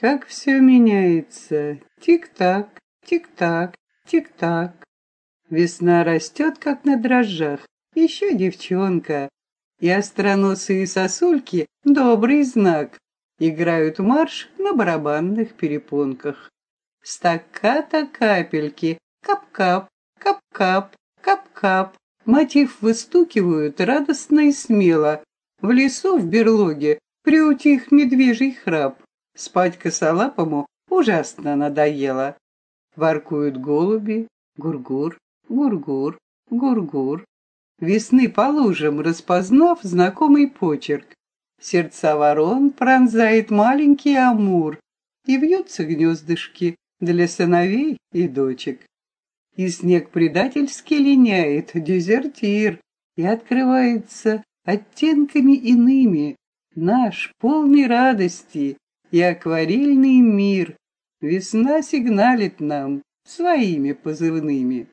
Как все меняется. Тик-так, тик-так, тик-так. Весна растет, как на дрожжах. Еще девчонка. И остроносые сосульки — добрый знак. Играют марш на барабанных перепонках. Стаккато капельки, кап-кап, кап-кап, кап-кап. Мотив выстукивают радостно и смело. В лесу в берлоге приутих медвежий храп. Спать косолапому ужасно надоело. Воркуют голуби, гургур, гургур, гургур. Весны по лужам распознав знакомый почерк. Сердца ворон пронзает маленький амур, И вьются гнездышки для сыновей и дочек. И снег предательски линяет, дезертир, И открывается оттенками иными Наш полный радости и акварельный мир. Весна сигналит нам своими позывными.